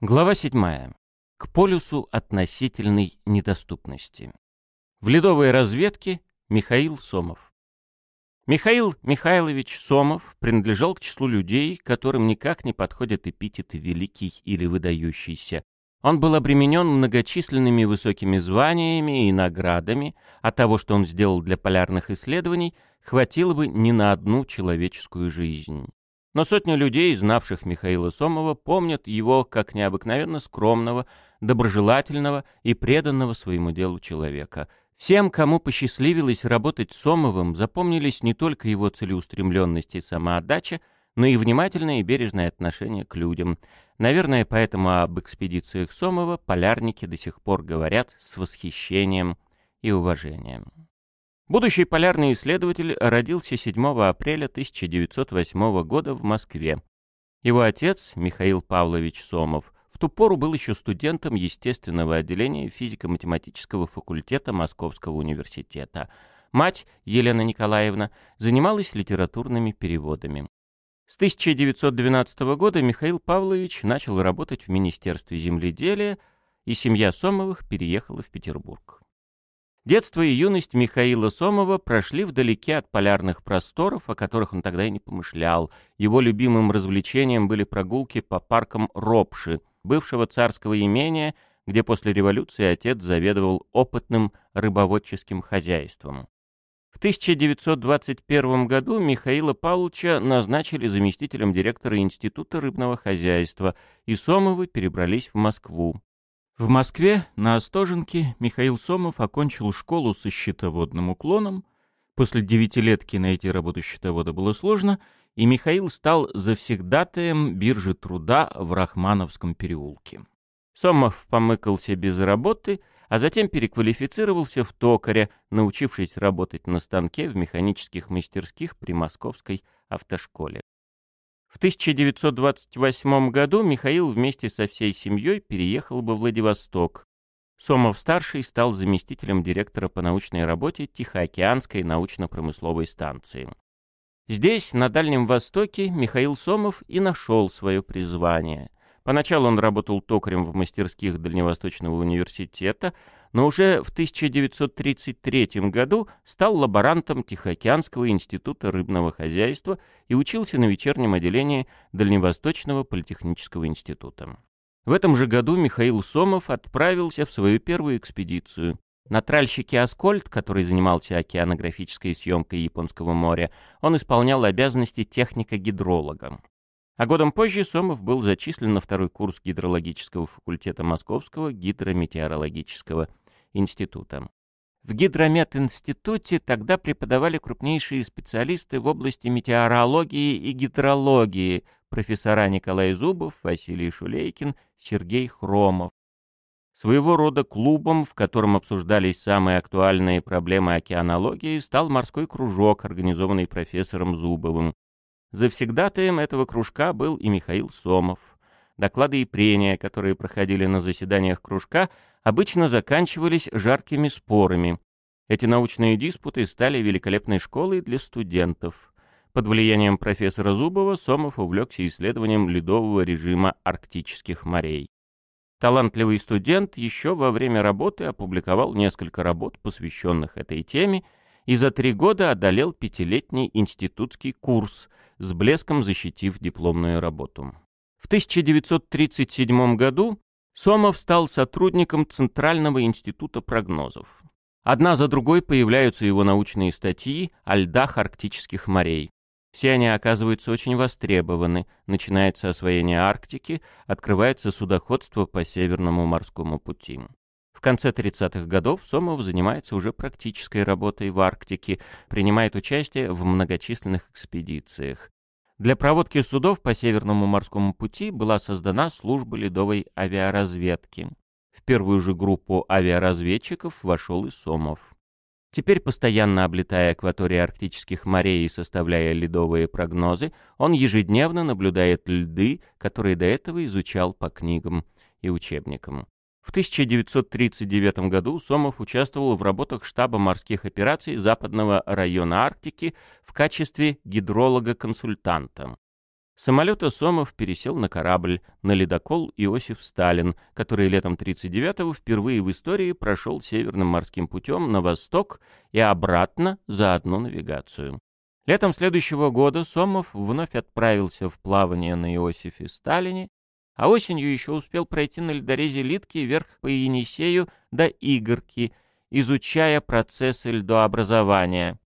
Глава 7. К полюсу относительной недоступности. В ледовой разведке Михаил Сомов. Михаил Михайлович Сомов принадлежал к числу людей, которым никак не подходят эпитеты «великий» или «выдающийся». Он был обременен многочисленными высокими званиями и наградами, а того, что он сделал для полярных исследований, хватило бы не на одну человеческую жизнь. Но сотни людей, знавших Михаила Сомова, помнят его как необыкновенно скромного, доброжелательного и преданного своему делу человека. Всем, кому посчастливилось работать с Сомовым, запомнились не только его целеустремленность и самоотдача, но и внимательное и бережное отношение к людям. Наверное, поэтому об экспедициях Сомова полярники до сих пор говорят с восхищением и уважением. Будущий полярный исследователь родился 7 апреля 1908 года в Москве. Его отец, Михаил Павлович Сомов, в ту пору был еще студентом естественного отделения физико-математического факультета Московского университета. Мать, Елена Николаевна, занималась литературными переводами. С 1912 года Михаил Павлович начал работать в Министерстве земледелия, и семья Сомовых переехала в Петербург. Детство и юность Михаила Сомова прошли вдалеке от полярных просторов, о которых он тогда и не помышлял. Его любимым развлечением были прогулки по паркам Ропши, бывшего царского имения, где после революции отец заведовал опытным рыбоводческим хозяйством. В 1921 году Михаила Павловича назначили заместителем директора Института рыбного хозяйства, и Сомовы перебрались в Москву. В Москве, на Остоженке, Михаил Сомов окончил школу со счетоводным уклоном. После девятилетки найти работу счетовода было сложно, и Михаил стал завсегдатаем биржи труда в Рахмановском переулке. Сомов помыкался без работы, а затем переквалифицировался в токаря, научившись работать на станке в механических мастерских при Московской автошколе. В 1928 году Михаил вместе со всей семьей переехал во Владивосток. Сомов-старший стал заместителем директора по научной работе Тихоокеанской научно-промысловой станции. Здесь, на Дальнем Востоке, Михаил Сомов и нашел свое призвание. Поначалу он работал токарем в мастерских Дальневосточного университета, но уже в 1933 году стал лаборантом Тихоокеанского института рыбного хозяйства и учился на вечернем отделении Дальневосточного политехнического института. В этом же году Михаил Сомов отправился в свою первую экспедицию. На тральщике «Аскольд», который занимался океанографической съемкой Японского моря, он исполнял обязанности техника-гидролога. А годом позже Сомов был зачислен на второй курс гидрологического факультета Московского гидрометеорологического института. В Гидромет-институте тогда преподавали крупнейшие специалисты в области метеорологии и гидрологии, профессора Николай Зубов, Василий Шулейкин, Сергей Хромов. Своего рода клубом, в котором обсуждались самые актуальные проблемы океанологии, стал морской кружок, организованный профессором Зубовым. Завсегдатаем этого кружка был и Михаил Сомов. Доклады и прения, которые проходили на заседаниях кружка, обычно заканчивались жаркими спорами. Эти научные диспуты стали великолепной школой для студентов. Под влиянием профессора Зубова Сомов увлекся исследованием ледового режима арктических морей. Талантливый студент еще во время работы опубликовал несколько работ, посвященных этой теме, и за три года одолел пятилетний институтский курс, с блеском защитив дипломную работу. В 1937 году Сомов стал сотрудником Центрального института прогнозов. Одна за другой появляются его научные статьи о льдах арктических морей. Все они оказываются очень востребованы, начинается освоение Арктики, открывается судоходство по Северному морскому пути. В конце 30-х годов Сомов занимается уже практической работой в Арктике, принимает участие в многочисленных экспедициях. Для проводки судов по Северному морскому пути была создана служба ледовой авиаразведки. В первую же группу авиаразведчиков вошел и Сомов. Теперь, постоянно облетая акватории арктических морей и составляя ледовые прогнозы, он ежедневно наблюдает льды, которые до этого изучал по книгам и учебникам. В 1939 году Сомов участвовал в работах штаба морских операций Западного района Арктики в качестве гидролога-консультанта. Самолета Сомов пересел на корабль, на ледокол Иосиф Сталин, который летом 1939-го впервые в истории прошел Северным морским путем на восток и обратно за одну навигацию. Летом следующего года Сомов вновь отправился в плавание на Иосифе Сталине, а осенью еще успел пройти на ледорезе Литки вверх по Енисею до Игорки, изучая процессы льдообразования.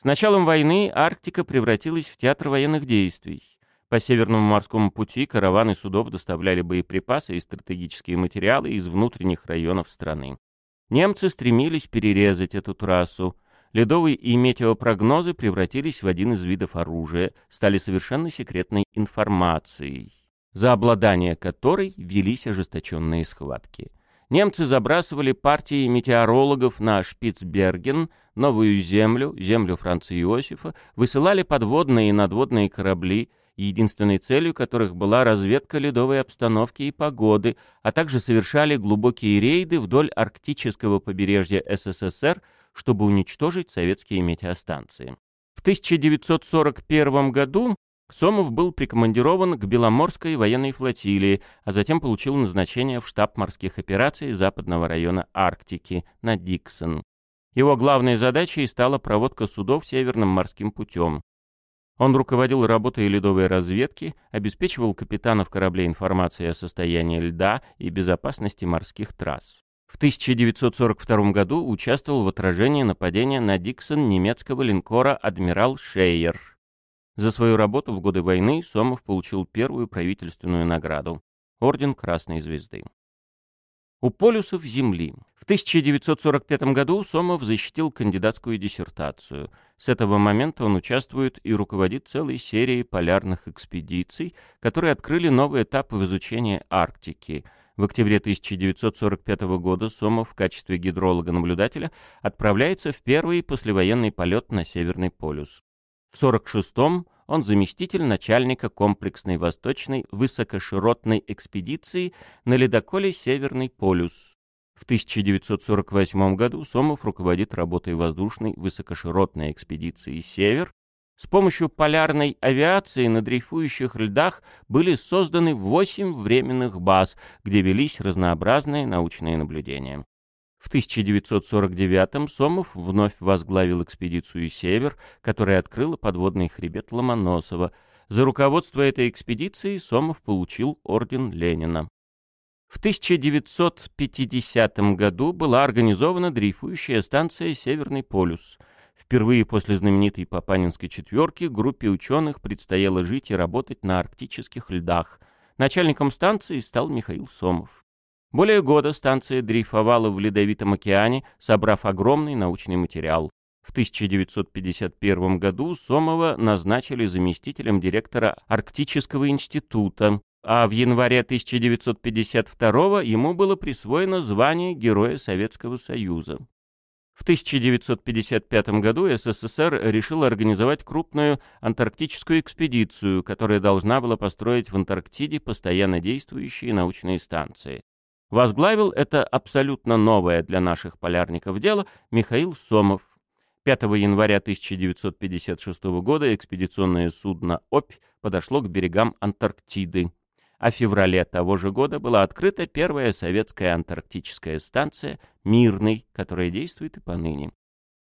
С началом войны Арктика превратилась в театр военных действий. По Северному морскому пути караваны судов доставляли боеприпасы и стратегические материалы из внутренних районов страны. Немцы стремились перерезать эту трассу. Ледовые и метеопрогнозы превратились в один из видов оружия, стали совершенно секретной информацией, за обладание которой велись ожесточенные схватки. Немцы забрасывали партии метеорологов на Шпицберген, Новую Землю, землю Франца Иосифа, высылали подводные и надводные корабли, единственной целью которых была разведка ледовой обстановки и погоды, а также совершали глубокие рейды вдоль арктического побережья СССР, чтобы уничтожить советские метеостанции. В 1941 году Сомов был прикомандирован к Беломорской военной флотилии, а затем получил назначение в штаб морских операций западного района Арктики на Диксон. Его главной задачей стала проводка судов Северным морским путем. Он руководил работой ледовой разведки, обеспечивал капитанов кораблей информацией о состоянии льда и безопасности морских трасс. В 1942 году участвовал в отражении нападения на Диксон немецкого линкора «Адмирал Шейер». За свою работу в годы войны Сомов получил первую правительственную награду — Орден Красной Звезды. У полюсов Земли. В 1945 году Сомов защитил кандидатскую диссертацию. С этого момента он участвует и руководит целой серией полярных экспедиций, которые открыли новый этап в изучении Арктики. В октябре 1945 года Сомов в качестве гидролога-наблюдателя отправляется в первый послевоенный полет на Северный полюс. В 1946 он заместитель начальника комплексной восточной высокоширотной экспедиции на ледоколе «Северный полюс». В 1948 году Сомов руководит работой воздушной высокоширотной экспедиции «Север». С помощью полярной авиации на дрейфующих льдах были созданы восемь временных баз, где велись разнообразные научные наблюдения. В 1949-м Сомов вновь возглавил экспедицию «Север», которая открыла подводный хребет Ломоносова. За руководство этой экспедиции Сомов получил орден Ленина. В 1950 году была организована дрейфующая станция «Северный полюс». Впервые после знаменитой Папанинской четверки группе ученых предстояло жить и работать на арктических льдах. Начальником станции стал Михаил Сомов. Более года станция дрейфовала в Ледовитом океане, собрав огромный научный материал. В 1951 году Сомова назначили заместителем директора Арктического института, а в январе 1952 ему было присвоено звание Героя Советского Союза. В 1955 году СССР решил организовать крупную антарктическую экспедицию, которая должна была построить в Антарктиде постоянно действующие научные станции. Возглавил это абсолютно новое для наших полярников дело Михаил Сомов. 5 января 1956 года экспедиционное судно «Обь» подошло к берегам Антарктиды. А в феврале того же года была открыта первая советская антарктическая станция «Мирный», которая действует и поныне.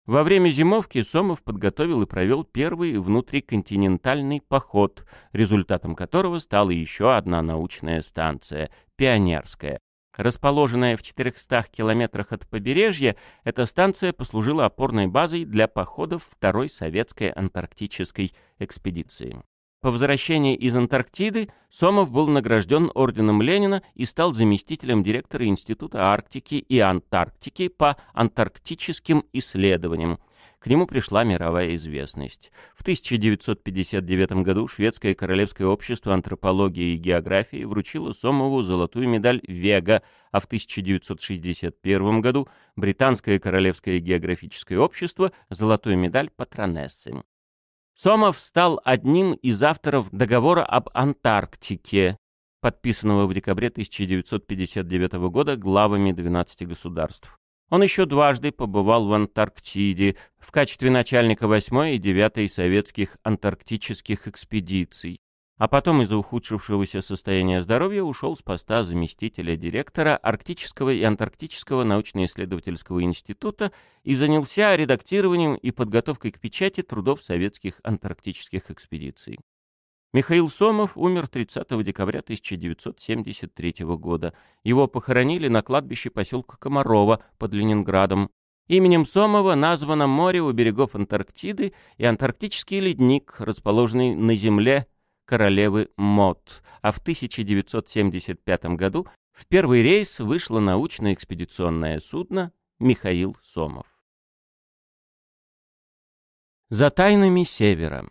Во время зимовки Сомов подготовил и провел первый внутриконтинентальный поход, результатом которого стала еще одна научная станция — Пионерская, Расположенная в 400 километрах от побережья, эта станция послужила опорной базой для походов второй советской антарктической экспедиции. По возвращении из Антарктиды Сомов был награжден орденом Ленина и стал заместителем директора Института Арктики и Антарктики по антарктическим исследованиям – к нему пришла мировая известность. В 1959 году Шведское Королевское общество антропологии и географии вручило Сомову золотую медаль Вега, а в 1961 году Британское Королевское географическое общество золотую медаль Патронессы. Сомов стал одним из авторов договора об Антарктике, подписанного в декабре 1959 года главами 12 государств. Он еще дважды побывал в Антарктиде в качестве начальника 8 и 9 советских антарктических экспедиций. а потом из-за ухудшившегося состояния здоровья ушел с поста заместителя директора Арктического и Антарктического научно-исследовательского института и занялся редактированием и подготовкой к печати трудов советских антарктических экспедиций. Михаил Сомов умер 30 декабря 1973 года. Его похоронили на кладбище поселка Комарова под Ленинградом. Именем Сомова названо море у берегов Антарктиды и антарктический ледник, расположенный на Земле королевы Мот, а в 1975 году в первый рейс вышло научно-экспедиционное судно «Михаил Сомов». За тайнами Севера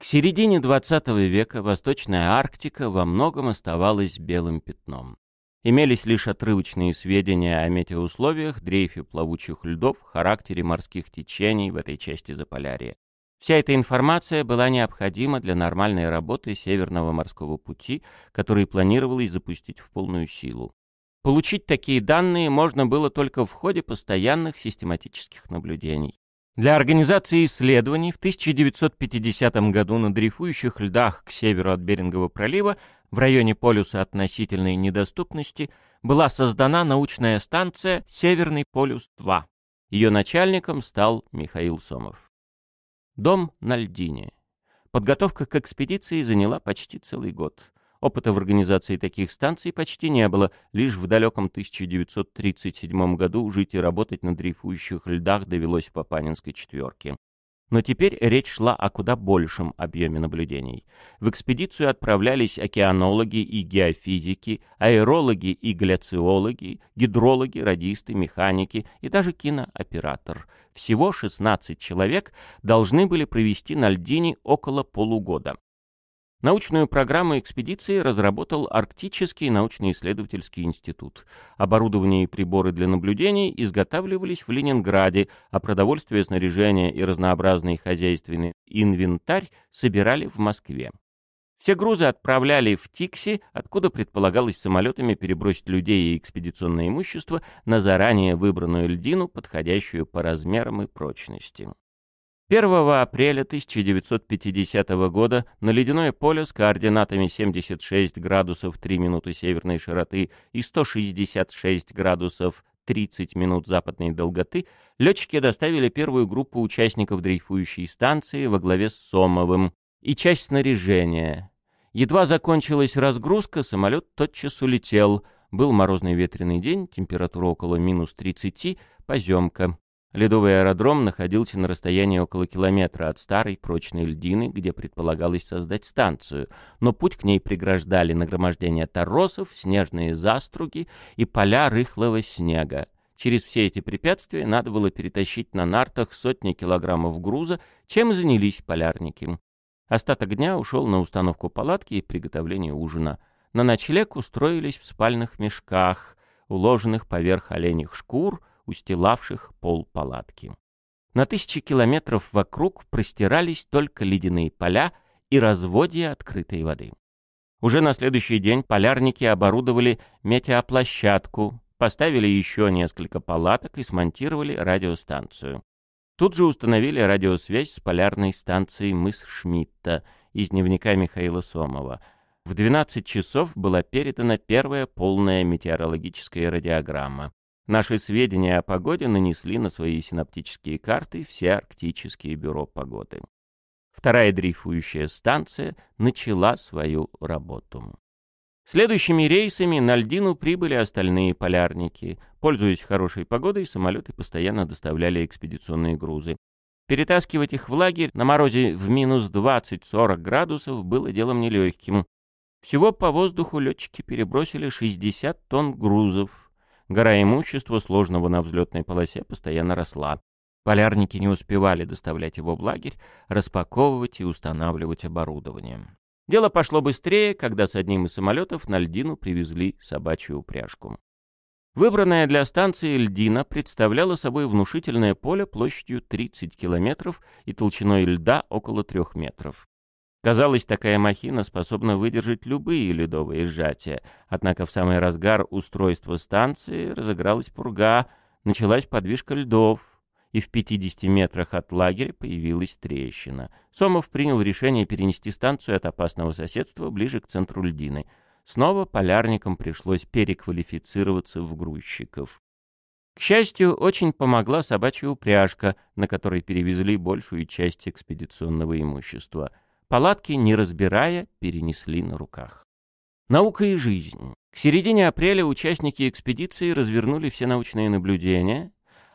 К середине XX века Восточная Арктика во многом оставалась белым пятном. Имелись лишь отрывочные сведения о метеоусловиях, дрейфе плавучих льдов, характере морских течений в этой части Заполярья. Вся эта информация была необходима для нормальной работы Северного морского пути, который планировалось запустить в полную силу. Получить такие данные можно было только в ходе постоянных систематических наблюдений. Для организации исследований в 1950 году на дрейфующих льдах к северу от Берингового пролива в районе полюса относительной недоступности была создана научная станция «Северный полюс-2». Ее начальником стал Михаил Сомов. Дом на льдине. Подготовка к экспедиции заняла почти целый год. Опыта в организации таких станций почти не было, лишь в далеком 1937 году жить и работать на дрейфующих льдах довелось в Папанинской четверке. Но теперь речь шла о куда большем объеме наблюдений. В экспедицию отправлялись океанологи и геофизики, аэрологи и гляциологи, гидрологи, радисты, механики и даже кинооператор. Всего 16 человек должны были провести на льдине около полугода. Научную программу экспедиции разработал Арктический научно-исследовательский институт. Оборудование и приборы для наблюдений изготавливались в Ленинграде, а продовольствие, снаряжение и разнообразный хозяйственный инвентарь собирали в Москве. Все грузы отправляли в Тикси, откуда предполагалось самолетами перебросить людей и экспедиционное имущество на заранее выбранную льдину, подходящую по размерам и прочности. 1 апреля 1950 года на ледяное поле с координатами 76 градусов 3 минуты северной широты и 166 градусов 30 минут западной долготы летчики доставили первую группу участников дрейфующей станции во главе с Сомовым и часть снаряжения. Едва закончилась разгрузка, самолет тотчас улетел. Был морозный ветреный день, температура около минус 30, поземка. Ледовый аэродром находился на расстоянии около километра от старой прочной льдины, где предполагалось создать станцию, но путь к ней преграждали нагромождение торосов, снежные заструги и поля рыхлого снега. Через все эти препятствия надо было перетащить на нартах сотни килограммов груза, чем занялись полярники. Остаток дня ушел на установку палатки и приготовление ужина. На ночлег устроились в спальных мешках, уложенных поверх оленьих шкур, устилавших пол палатки. На тысячи километров вокруг простирались только ледяные поля и разводья открытой воды. Уже на следующий день полярники оборудовали метеоплощадку, поставили еще несколько палаток и смонтировали радиостанцию. Тут же установили радиосвязь с полярной станцией мыс Шмидта из дневника Михаила Сомова. В 12 часов была передана первая полная метеорологическая радиограмма. Наши сведения о погоде нанесли на свои синаптические карты все арктические бюро погоды. Вторая дрейфующая станция начала свою работу. Следующими рейсами на льдину прибыли остальные полярники. Пользуясь хорошей погодой, самолеты постоянно доставляли экспедиционные грузы. Перетаскивать их в лагерь на морозе в минус 20-40 градусов было делом нелегким. Всего по воздуху летчики перебросили 60 тонн грузов, Гора имущества, сложного на взлетной полосе, постоянно росла. Полярники не успевали доставлять его в лагерь, распаковывать и устанавливать оборудование. Дело пошло быстрее, когда с одним из самолетов на льдину привезли собачью упряжку. Выбранная для станции льдина представляла собой внушительное поле площадью 30 километров и толщиной льда около 3 метров. Казалось, такая махина способна выдержать любые ледовые сжатия, однако в самый разгар устройства станции разыгралась пурга, началась подвижка льдов, и в 50 метрах от лагеря появилась трещина. Сомов принял решение перенести станцию от опасного соседства ближе к центру льдины. Снова полярникам пришлось переквалифицироваться в грузчиков. К счастью, очень помогла собачья упряжка, на которой перевезли большую часть экспедиционного имущества. Палатки, не разбирая, перенесли на руках. Наука и жизнь. К середине апреля участники экспедиции развернули все научные наблюдения,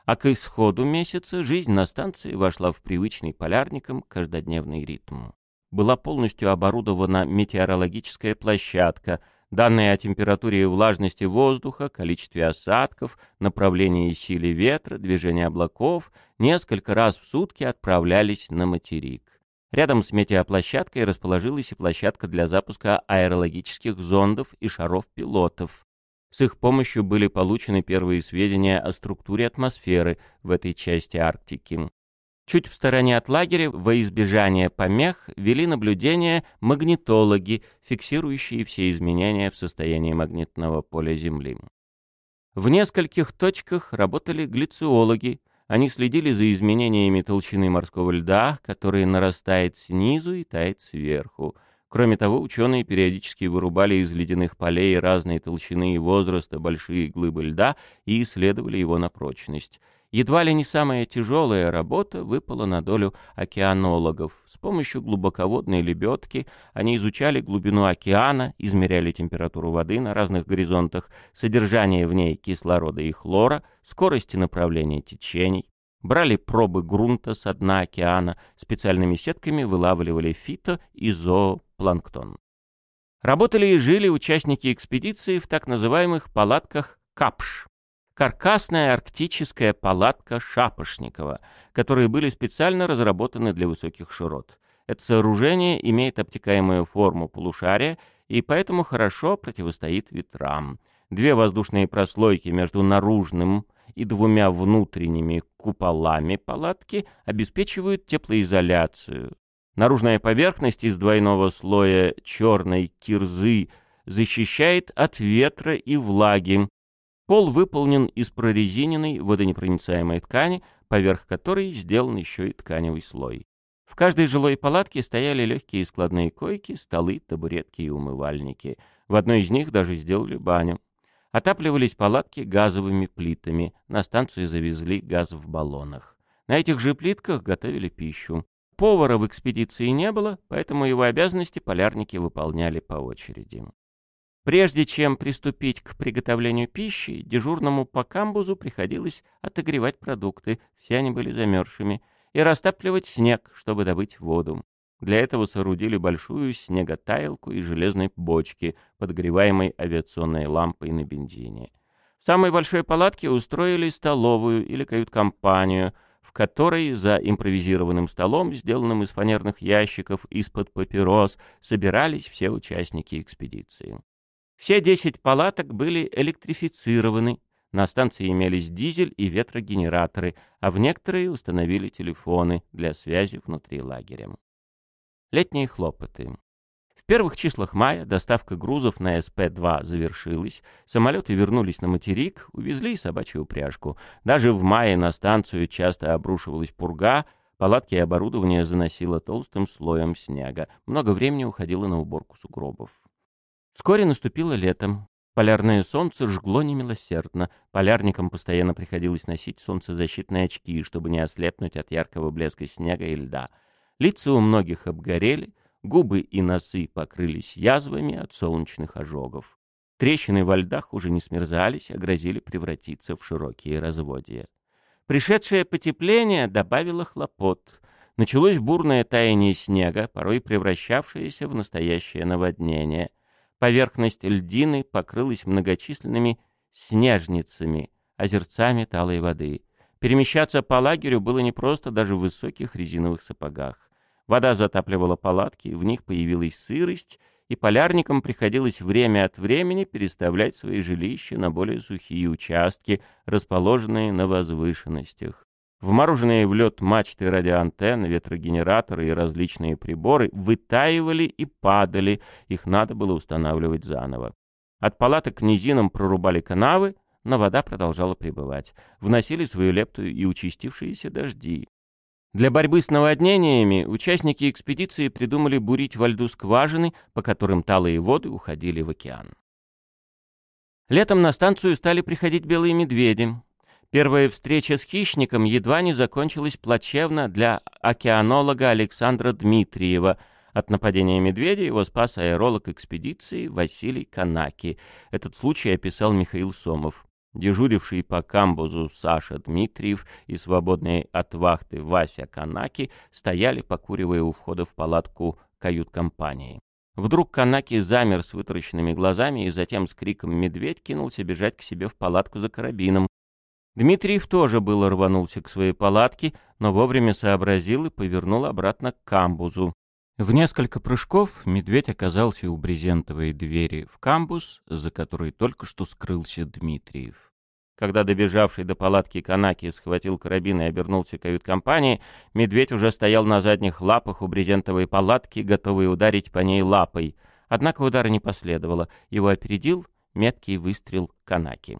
а к исходу месяца жизнь на станции вошла в привычный полярникам каждодневный ритм. Была полностью оборудована метеорологическая площадка, данные о температуре и влажности воздуха, количестве осадков, направлении и силе ветра, движении облаков несколько раз в сутки отправлялись на материк. Рядом с метеоплощадкой расположилась и площадка для запуска аэрологических зондов и шаров пилотов. С их помощью были получены первые сведения о структуре атмосферы в этой части Арктики. Чуть в стороне от лагеря, во избежание помех, вели наблюдения магнитологи, фиксирующие все изменения в состоянии магнитного поля Земли. В нескольких точках работали глициологи. Они следили за изменениями толщины морского льда, который нарастает снизу и тает сверху. Кроме того, ученые периодически вырубали из ледяных полей разной толщины и возраста большие глыбы льда и исследовали его на прочность. Едва ли не самая тяжелая работа выпала на долю океанологов. С помощью глубоководной лебедки они изучали глубину океана, измеряли температуру воды на разных горизонтах, содержание в ней кислорода и хлора, скорость и направление течений, брали пробы грунта с дна океана, специальными сетками вылавливали фито и зоо планктон. Работали и жили участники экспедиции в так называемых палатках «Капш» — каркасная арктическая палатка Шапошникова, которые были специально разработаны для высоких широт. Это сооружение имеет обтекаемую форму полушария и поэтому хорошо противостоит ветрам. Две воздушные прослойки между наружным и двумя внутренними куполами палатки обеспечивают теплоизоляцию, Наружная поверхность из двойного слоя черной кирзы защищает от ветра и влаги. Пол выполнен из прорезиненной водонепроницаемой ткани, поверх которой сделан еще и тканевый слой. В каждой жилой палатке стояли легкие складные койки, столы, табуретки и умывальники. В одной из них даже сделали баню. Отапливались палатки газовыми плитами, на станцию завезли газ в баллонах. На этих же плитках готовили пищу. Повара в экспедиции не было, поэтому его обязанности полярники выполняли по очереди. Прежде чем приступить к приготовлению пищи, дежурному по камбузу приходилось отогревать продукты, все они были замерзшими, и растапливать снег, чтобы добыть воду. Для этого соорудили большую снеготаялку и железной бочки, подогреваемой авиационной лампой на бензине. В самой большой палатке устроили столовую или кают-компанию — в которой за импровизированным столом, сделанным из фанерных ящиков из-под папирос, собирались все участники экспедиции. Все десять палаток были электрифицированы, на станции имелись дизель и ветрогенераторы, а в некоторые установили телефоны для связи внутри лагеря. Летние хлопоты. В первых числах мая доставка грузов на СП-2 завершилась, самолеты вернулись на материк, увезли собачью упряжку. Даже в мае на станцию часто обрушивалась пурга, палатки и оборудование заносило толстым слоем снега. Много времени уходило на уборку сугробов. Вскоре наступило лето. Полярное солнце жгло немилосердно. Полярникам постоянно приходилось носить солнцезащитные очки, чтобы не ослепнуть от яркого блеска снега и льда. Лица у многих обгорели, Губы и носы покрылись язвами от солнечных ожогов. Трещины во льдах уже не смерзались, а грозили превратиться в широкие разводья. Пришедшее потепление добавило хлопот. Началось бурное таяние снега, порой превращавшееся в настоящее наводнение. Поверхность льдины покрылась многочисленными снежницами, озерцами талой воды. Перемещаться по лагерю было непросто даже в высоких резиновых сапогах. Вода затапливала палатки, в них появилась сырость, и полярникам приходилось время от времени переставлять свои жилища на более сухие участки, расположенные на возвышенностях. Вмороженные в лед мачты радиоантенны, ветрогенераторы и различные приборы вытаивали и падали, их надо было устанавливать заново. От палаток к низинам прорубали канавы, но вода продолжала пребывать. Вносили свою лепту и участившиеся дожди. Для борьбы с наводнениями участники экспедиции придумали бурить во льду скважины, по которым талые воды уходили в океан. Летом на станцию стали приходить белые медведи. Первая встреча с хищником едва не закончилась плачевно для океанолога Александра Дмитриева – от нападения медведя его спас аэролог экспедиции Василий Канаки. Этот случай описал Михаил Сомов. Дежуривший по камбузу Саша Дмитриев и свободный от вахты Вася Канаки стояли, покуривая у входа в палатку кают-компании. Вдруг Канаки замер с вытаращенными глазами и затем с криком «Медведь!» кинулся бежать к себе в палатку за карабином. Дмитриев тоже было рванулся к своей палатке, но вовремя сообразил и повернул обратно к камбузу. В несколько прыжков медведь оказался у брезентовой двери в камбус, за которой только что скрылся Дмитриев. Когда добежавший до палатки Канаки схватил карабин и обернулся к кают-компании, медведь уже стоял на задних лапах у брезентовой палатки, готовый ударить по ней лапой. Однако удара не последовало, его опередил меткий выстрел Канаки.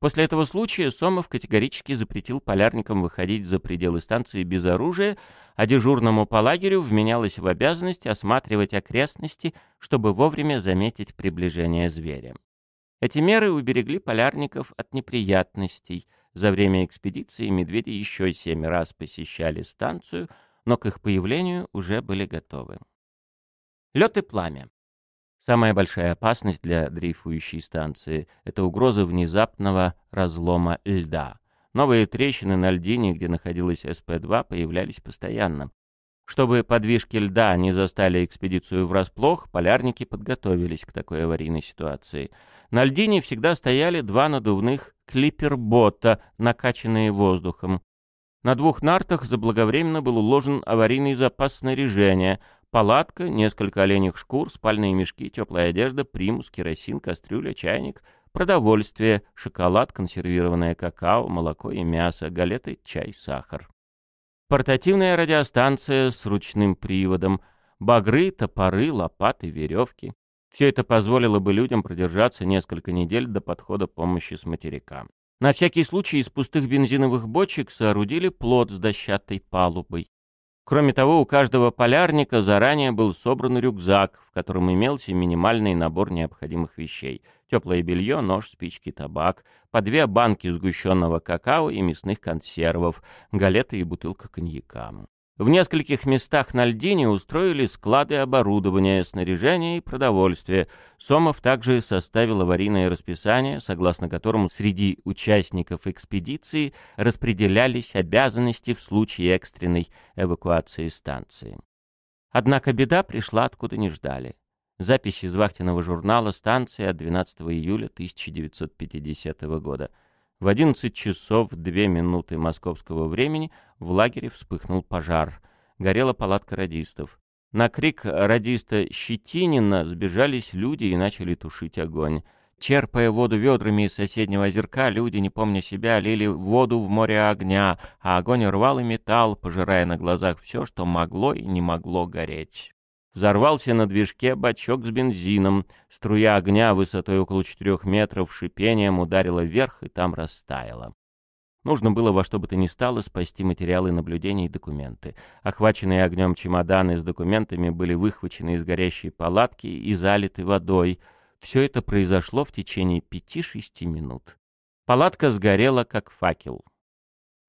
После этого случая Сомов категорически запретил полярникам выходить за пределы станции без оружия, а дежурному по лагерю вменялось в обязанность осматривать окрестности, чтобы вовремя заметить приближение зверя. Эти меры уберегли полярников от неприятностей. За время экспедиции медведи еще семь раз посещали станцию, но к их появлению уже были готовы. Лед и пламя. Самая большая опасность для дрейфующей станции — это угроза внезапного разлома льда. Новые трещины на льдине, где находилась СП-2, появлялись постоянно. Чтобы подвижки льда не застали экспедицию врасплох, полярники подготовились к такой аварийной ситуации. На льдине всегда стояли два надувных клипербота, накачанные воздухом. На двух нартах заблаговременно был уложен аварийный запас снаряжения — Палатка, несколько оленьих шкур, спальные мешки, теплая одежда, примус, керосин, кастрюля, чайник, продовольствие, шоколад, консервированное какао, молоко и мясо, галеты, чай, сахар. Портативная радиостанция с ручным приводом, багры, топоры, лопаты, веревки. Все это позволило бы людям продержаться несколько недель до подхода помощи с материка. На всякий случай из пустых бензиновых бочек соорудили плот с дощатой палубой. Кроме того, у каждого полярника заранее был собран рюкзак, в котором имелся минимальный набор необходимых вещей. Теплое белье, нож, спички, табак, по две банки сгущенного какао и мясных консервов, галеты и бутылка коньяка. В нескольких местах на льдине устроили склады оборудования, снаряжения и продовольствия. Сомов также составил аварийное расписание, согласно которому среди участников экспедиции распределялись обязанности в случае экстренной эвакуации станции. Однако беда пришла откуда не ждали. Запись из вахтенного журнала станции от 12 июля 1950 года – в 11 часов 2 минуты московского времени в лагере вспыхнул пожар. Горела палатка радистов. На крик радиста Щетинина сбежались люди и начали тушить огонь. Черпая воду ведрами из соседнего озерка, люди, не помня себя, лили воду в море огня, а огонь рвал и металл, пожирая на глазах все, что могло и не могло гореть. Взорвался на движке бачок с бензином. Струя огня высотой около четырех метров шипением ударила вверх и там растаяла. Нужно было во что бы то ни стало спасти материалы наблюдений и документы. Охваченные огнем чемоданы с документами были выхвачены из горящей палатки и залиты водой. Все это произошло в течение пяти-шести минут. Палатка сгорела, как факел.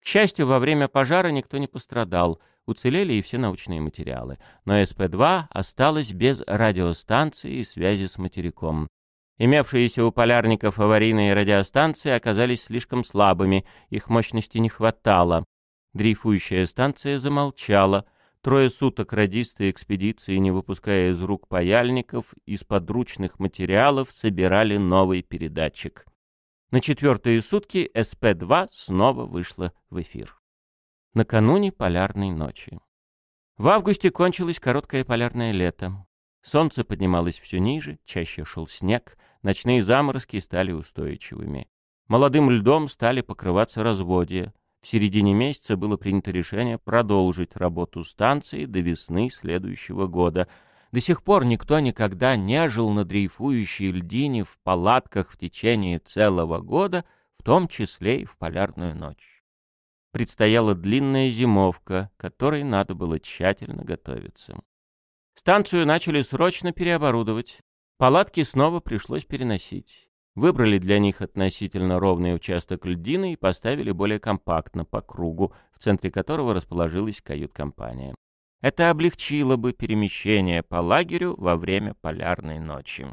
К счастью, во время пожара никто не пострадал — Уцелели и все научные материалы, но СП-2 осталась без радиостанции и связи с материком. Имевшиеся у полярников аварийные радиостанции оказались слишком слабыми, их мощности не хватало. Дрейфующая станция замолчала. Трое суток радисты экспедиции, не выпуская из рук паяльников, из подручных материалов собирали новый передатчик. На четвертые сутки СП-2 снова вышла в эфир накануне полярной ночи. В августе кончилось короткое полярное лето. Солнце поднималось все ниже, чаще шел снег, ночные заморозки стали устойчивыми. Молодым льдом стали покрываться разводья. В середине месяца было принято решение продолжить работу станции до весны следующего года. До сих пор никто никогда не жил на дрейфующей льдине в палатках в течение целого года в том числе и в полярную ночь. Предстояла длинная зимовка, которой надо было тщательно готовиться. Станцию начали срочно переоборудовать. Палатки снова пришлось переносить. Выбрали для них относительно ровный участок льдины и поставили более компактно по кругу, в центре которого расположилась кают-компания. Это облегчило бы перемещение по лагерю во время полярной ночи.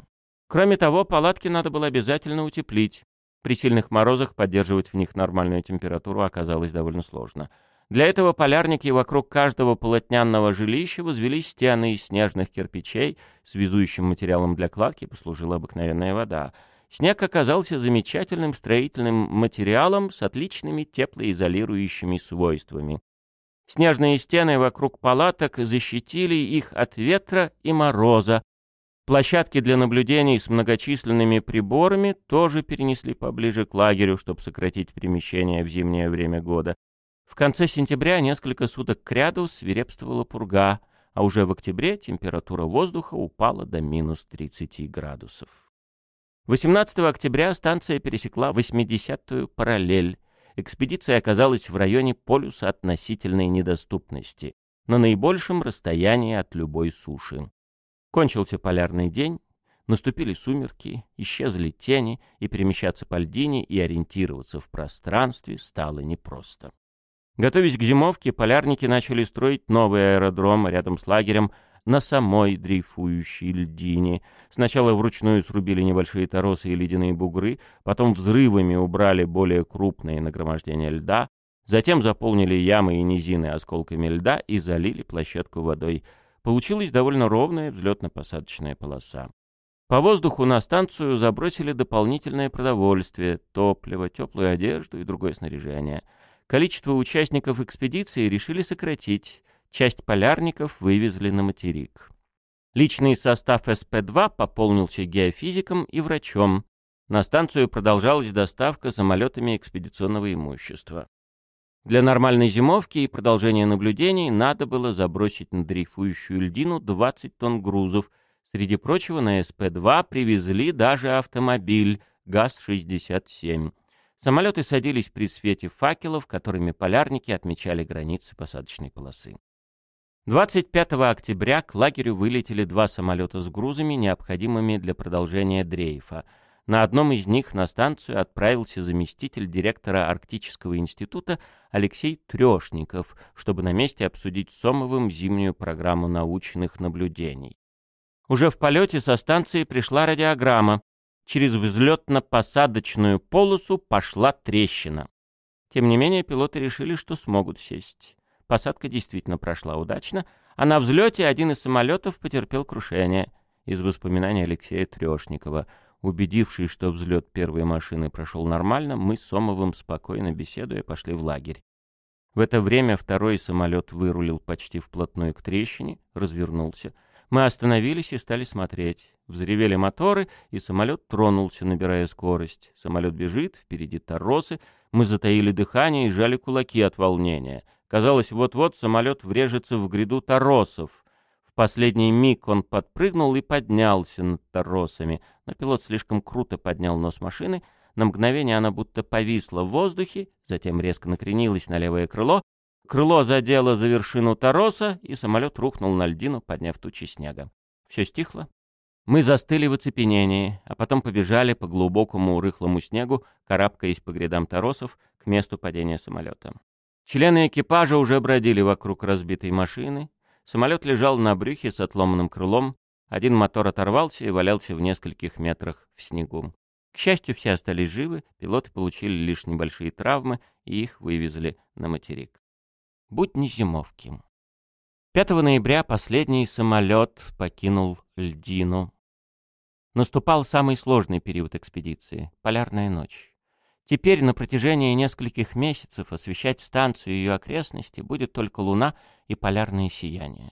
Кроме того, палатки надо было обязательно утеплить. При сильных морозах поддерживать в них нормальную температуру оказалось довольно сложно. Для этого полярники вокруг каждого полотнянного жилища возвели стены из снежных кирпичей, связующим материалом для кладки послужила обыкновенная вода. Снег оказался замечательным строительным материалом с отличными теплоизолирующими свойствами. Снежные стены вокруг палаток защитили их от ветра и мороза. Площадки для наблюдений с многочисленными приборами тоже перенесли поближе к лагерю, чтобы сократить перемещение в зимнее время года. В конце сентября несколько суток кряду свирепствовала пурга, а уже в октябре температура воздуха упала до минус 30 градусов. 18 октября станция пересекла 80-ю параллель. Экспедиция оказалась в районе полюса относительной недоступности, на наибольшем расстоянии от любой суши. Кончился полярный день, наступили сумерки, исчезли тени, и перемещаться по льдине и ориентироваться в пространстве стало непросто. Готовясь к зимовке, полярники начали строить новый аэродром рядом с лагерем на самой дрейфующей льдине. Сначала вручную срубили небольшие торосы и ледяные бугры, потом взрывами убрали более крупные нагромождения льда, затем заполнили ямы и низины осколками льда и залили площадку водой. Получилась довольно ровная взлетно-посадочная полоса. По воздуху на станцию забросили дополнительное продовольствие, топливо, теплую одежду и другое снаряжение — Количество участников экспедиции решили сократить, часть полярников вывезли на материк. Личный состав СП-2 пополнился геофизиком и врачом. На станцию продолжалась доставка самолетами экспедиционного имущества. Для нормальной зимовки и продолжения наблюдений надо было забросить на дрейфующую льдину 20 тонн грузов. Среди прочего на СП-2 привезли даже автомобиль ГАЗ-67. Самолеты садились при свете факелов, которыми полярники отмечали границы посадочной полосы. 25 октября к лагерю вылетели два самолета с грузами, необходимыми для продолжения дрейфа. На одном из них на станцию отправился заместитель директора Арктического института Алексей Трешников, чтобы на месте обсудить с Сомовым зимнюю программу научных наблюдений. Уже в полете со станции пришла радиограмма, через взлетно-посадочную полосу пошла трещина. Тем не менее, пилоты решили, что смогут сесть. Посадка действительно прошла удачно, а на взлете один из самолетов потерпел крушение. Из воспоминаний Алексея Трешникова. Убедившись, что взлет первой машины прошел нормально, мы с Сомовым, спокойно беседуя, пошли в лагерь. В это время второй самолет вырулил почти вплотную к трещине, развернулся — мы остановились и стали смотреть. Взревели моторы, и самолет тронулся, набирая скорость. Самолет бежит, впереди торосы. Мы затаили дыхание и сжали кулаки от волнения. Казалось, вот-вот самолет врежется в гряду торосов. Последний миг он подпрыгнул и поднялся над торосами. Но пилот слишком круто поднял нос машины. На мгновение она будто повисла в воздухе, затем резко накренилась на левое крыло, Крыло задело за вершину тороса, и самолет рухнул на льдину, подняв тучи снега. Все стихло. Мы застыли в оцепенении, а потом побежали по глубокому рыхлому снегу, карабкаясь по грядам торосов к месту падения самолета. Члены экипажа уже бродили вокруг разбитой машины. Самолет лежал на брюхе с отломанным крылом. Один мотор оторвался и валялся в нескольких метрах в снегу. К счастью, все остались живы, пилоты получили лишь небольшие травмы, и их вывезли на материк. Будни зимовки. 5 ноября последний самолет покинул льдину. Наступал самый сложный период экспедиции — полярная ночь. Теперь на протяжении нескольких месяцев освещать станцию и ее окрестности будет только луна и полярное сияние.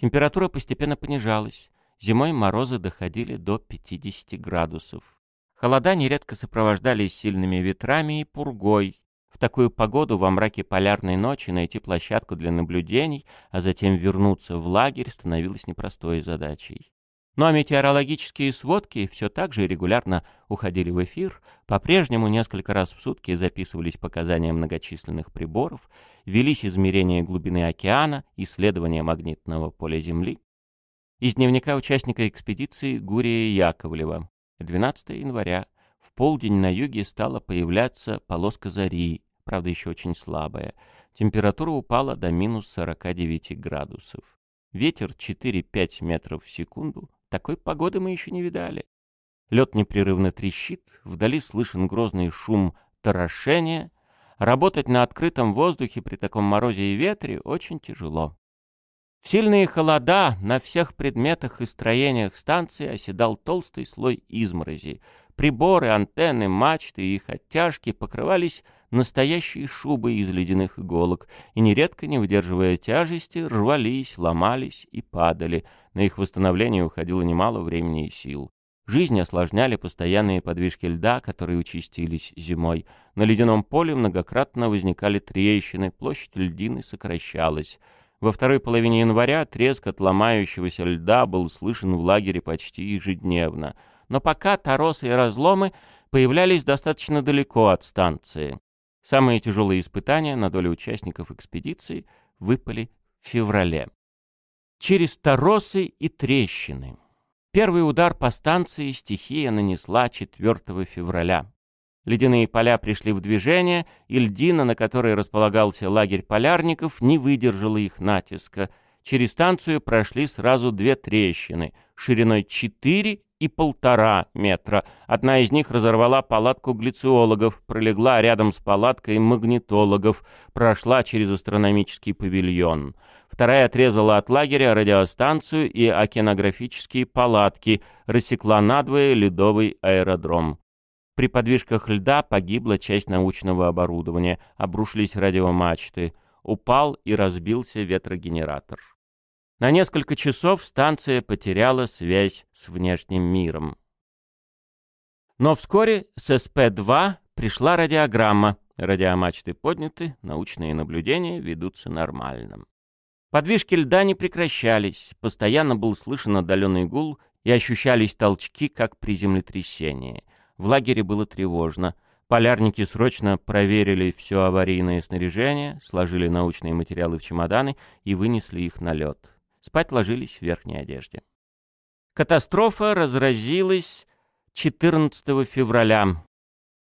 Температура постепенно понижалась. Зимой морозы доходили до 50 градусов. Холода нередко сопровождались сильными ветрами и пургой, в такую погоду во мраке полярной ночи найти площадку для наблюдений, а затем вернуться в лагерь становилось непростой задачей. А метеорологические сводки все так же регулярно уходили в эфир, по-прежнему несколько раз в сутки записывались показания многочисленных приборов, велись измерения глубины океана, исследования магнитного поля Земли. Из дневника участника экспедиции Гурия Яковлева. 12 января. В полдень на юге стала появляться полоска зари, правда еще очень слабая. Температура упала до минус 49 градусов. Ветер 4-5 метров в секунду, такой погоды мы еще не видали. Лед непрерывно трещит, вдали слышен грозный шум торошения. Работать на открытом воздухе при таком морозе и ветре очень тяжело. В сильные холода на всех предметах и строениях станции оседал толстый слой изморози. Приборы, антенны, мачты и их оттяжки покрывались настоящей шубой из ледяных иголок и, нередко не выдерживая тяжести, рвались, ломались и падали. На их восстановление уходило немало времени и сил. Жизнь осложняли постоянные подвижки льда, которые участились зимой. На ледяном поле многократно возникали трещины, площадь льдины сокращалась. Во второй половине января треск от ломающегося льда был слышен в лагере почти ежедневно. Но пока торосы и разломы появлялись достаточно далеко от станции. Самые тяжелые испытания на долю участников экспедиции выпали в феврале. Через торосы и трещины. Первый удар по станции стихия нанесла 4 февраля. Ледяные поля пришли в движение, и льдина, на которой располагался лагерь полярников, не выдержала их натиска. Через станцию прошли сразу две трещины, шириной 4 и полтора метра. Одна из них разорвала палатку глициологов, пролегла рядом с палаткой магнитологов, прошла через астрономический павильон. Вторая отрезала от лагеря радиостанцию и океанографические палатки, рассекла надвое ледовый аэродром. При подвижках льда погибла часть научного оборудования, обрушились радиомачты, упал и разбился ветрогенератор. На несколько часов станция потеряла связь с внешним миром. Но вскоре с СП-2 пришла радиограмма. Радиомачты подняты, научные наблюдения ведутся нормально. Подвижки льда не прекращались, постоянно был слышен отдаленный гул и ощущались толчки, как при землетрясении. В лагере было тревожно. Полярники срочно проверили все аварийное снаряжение, сложили научные материалы в чемоданы и вынесли их на лед. Спать ложились в верхней одежде. Катастрофа разразилась 14 февраля.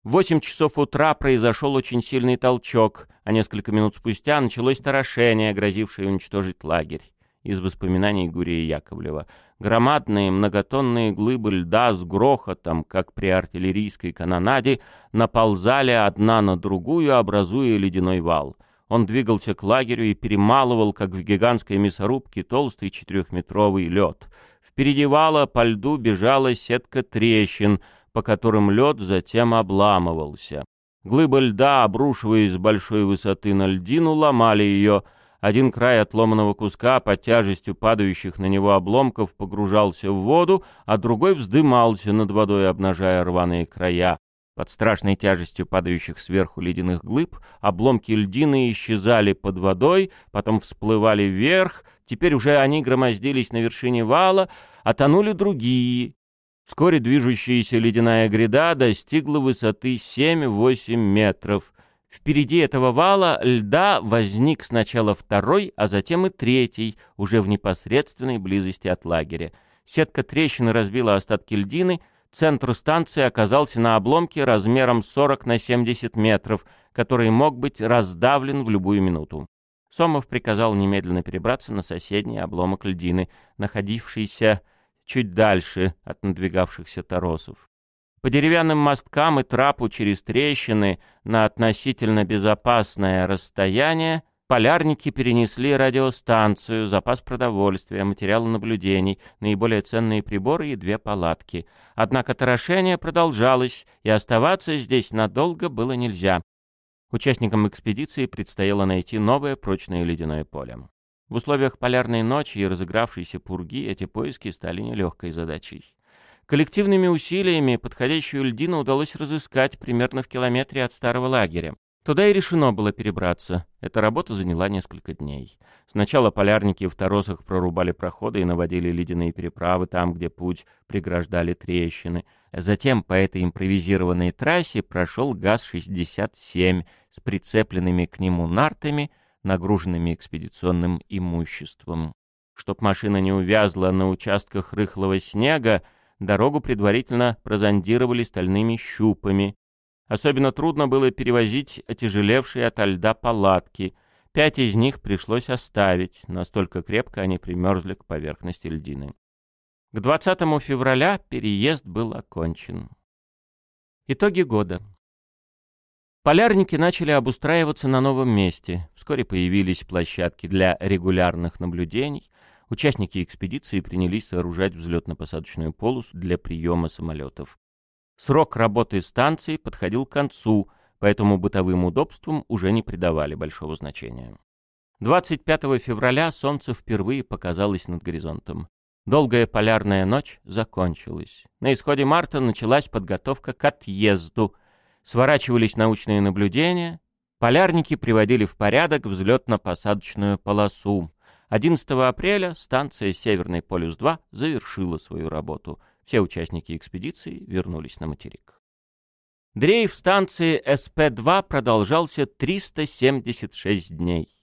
В 8 часов утра произошел очень сильный толчок, а несколько минут спустя началось торошение, грозившее уничтожить лагерь. Из воспоминаний Гурия Яковлева. Громадные многотонные глыбы льда с грохотом, как при артиллерийской канонаде, наползали одна на другую, образуя ледяной вал — он двигался к лагерю и перемалывал, как в гигантской мясорубке, толстый четырехметровый лед. Впереди вала по льду бежала сетка трещин, по которым лед затем обламывался. Глыбы льда, обрушиваясь с большой высоты на льдину, ломали ее. Один край отломанного куска под тяжестью падающих на него обломков погружался в воду, а другой вздымался над водой, обнажая рваные края. Под страшной тяжестью падающих сверху ледяных глыб обломки льдины исчезали под водой, потом всплывали вверх, теперь уже они громоздились на вершине вала, а тонули другие. Вскоре движущаяся ледяная гряда достигла высоты 7-8 метров. Впереди этого вала льда возник сначала второй, а затем и третий, уже в непосредственной близости от лагеря. Сетка трещины разбила остатки льдины — Центр станции оказался на обломке размером 40 на 70 метров, который мог быть раздавлен в любую минуту. Сомов приказал немедленно перебраться на соседний обломок льдины, находившийся чуть дальше от надвигавшихся торосов. По деревянным мосткам и трапу через трещины на относительно безопасное расстояние Полярники перенесли радиостанцию, запас продовольствия, материалы наблюдений, наиболее ценные приборы и две палатки. Однако торошение продолжалось, и оставаться здесь надолго было нельзя. Участникам экспедиции предстояло найти новое прочное ледяное поле. В условиях полярной ночи и разыгравшейся пурги эти поиски стали нелегкой задачей. Коллективными усилиями подходящую льдину удалось разыскать примерно в километре от старого лагеря. Туда и решено было перебраться. Эта работа заняла несколько дней. Сначала полярники в торосах прорубали проходы и наводили ледяные переправы там, где путь преграждали трещины. Затем по этой импровизированной трассе прошел ГАЗ-67 с прицепленными к нему нартами, нагруженными экспедиционным имуществом. Чтоб машина не увязла на участках рыхлого снега, дорогу предварительно прозондировали стальными щупами. Особенно трудно было перевозить отяжелевшие ото льда палатки. Пять из них пришлось оставить, настолько крепко они примерзли к поверхности льдины. К 20 февраля переезд был окончен. Итоги года. Полярники начали обустраиваться на новом месте. Вскоре появились площадки для регулярных наблюдений. Участники экспедиции принялись сооружать взлетно-посадочную полосу для приема самолетов. Срок работы станции подходил к концу, поэтому бытовым удобствам уже не придавали большого значения. 25 февраля солнце впервые показалось над горизонтом. Долгая полярная ночь закончилась. На исходе марта началась подготовка к отъезду. Сворачивались научные наблюдения. Полярники приводили в порядок взлетно-посадочную полосу. 11 апреля станция «Северный полюс-2» завершила свою работу. Все участники экспедиции вернулись на материк. Дрейф станции СП-2 продолжался 376 дней.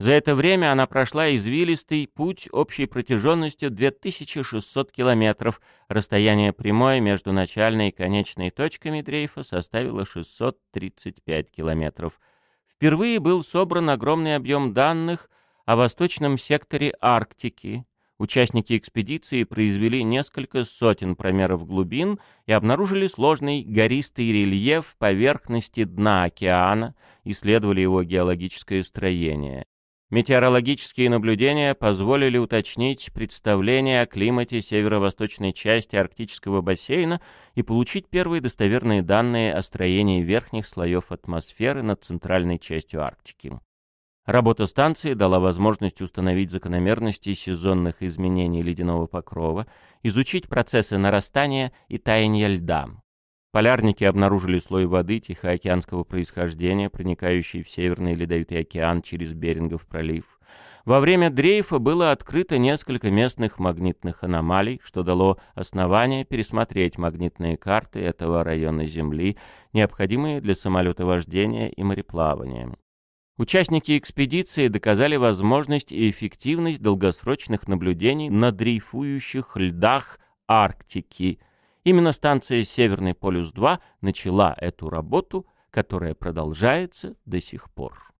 За это время она прошла извилистый путь общей протяженностью 2600 километров. Расстояние прямое между начальной и конечной точками дрейфа составило 635 километров. Впервые был собран огромный объем данных о восточном секторе Арктики, Участники экспедиции произвели несколько сотен промеров глубин и обнаружили сложный гористый рельеф поверхности дна океана, исследовали его геологическое строение. Метеорологические наблюдения позволили уточнить представление о климате северо-восточной части арктического бассейна и получить первые достоверные данные о строении верхних слоев атмосферы над центральной частью Арктики. Работа станции дала возможность установить закономерности сезонных изменений ледяного покрова, изучить процессы нарастания и таяния льда. Полярники обнаружили слой воды Тихоокеанского происхождения, проникающий в Северный Ледовитый океан через Берингов пролив. Во время дрейфа было открыто несколько местных магнитных аномалий, что дало основание пересмотреть магнитные карты этого района Земли, необходимые для самолетовождения и мореплавания. Участники экспедиции доказали возможность и эффективность долгосрочных наблюдений на дрейфующих льдах Арктики. Именно станция «Северный полюс-2» начала эту работу, которая продолжается до сих пор.